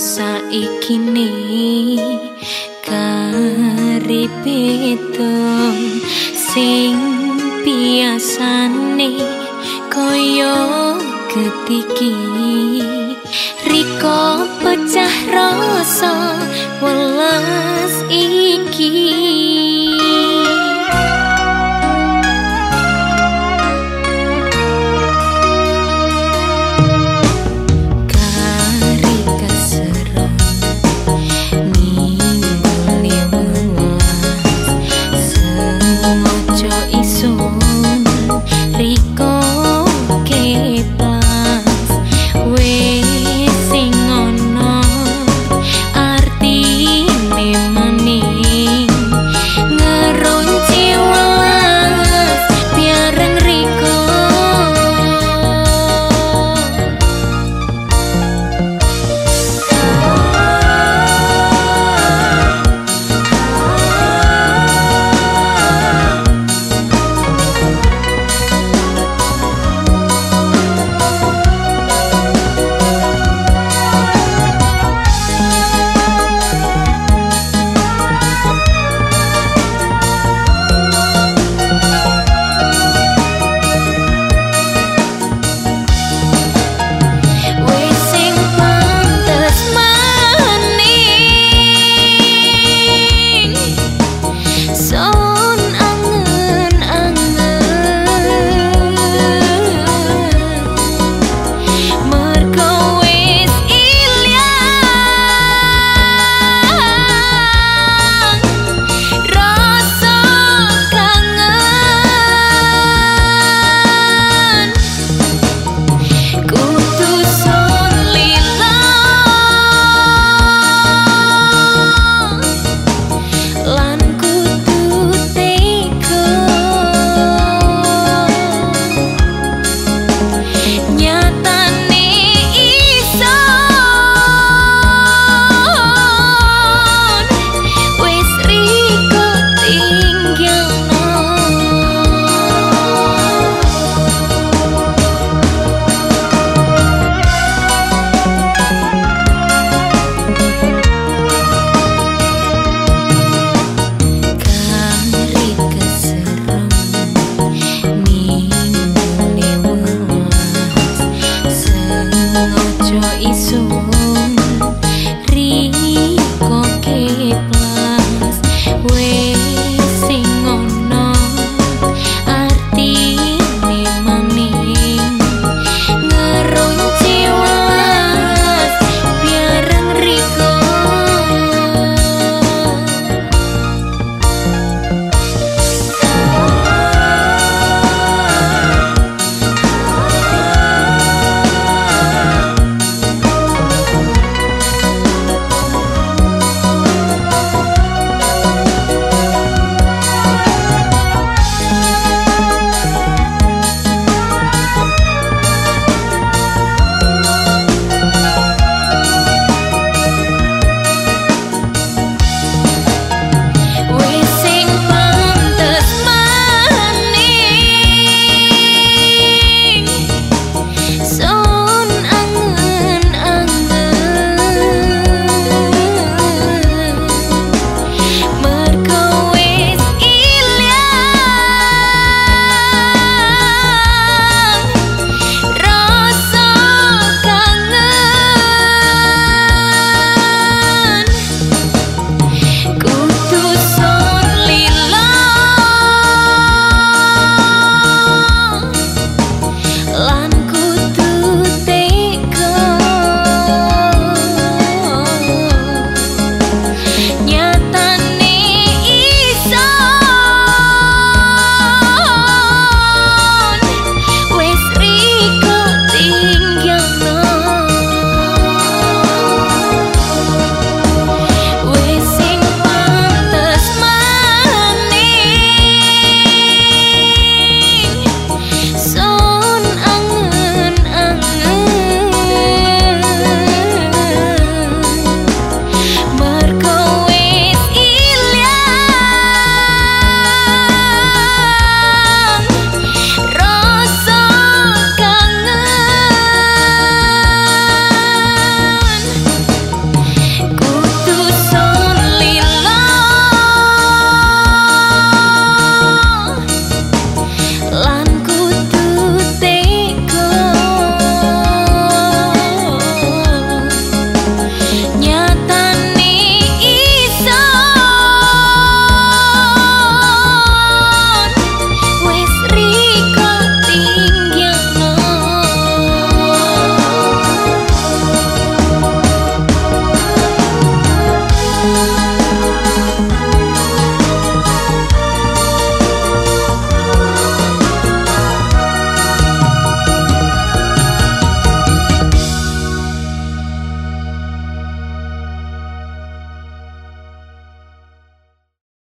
saiki ni karipetung sing piasane koyo ketiki riko pecah rasa welas iki.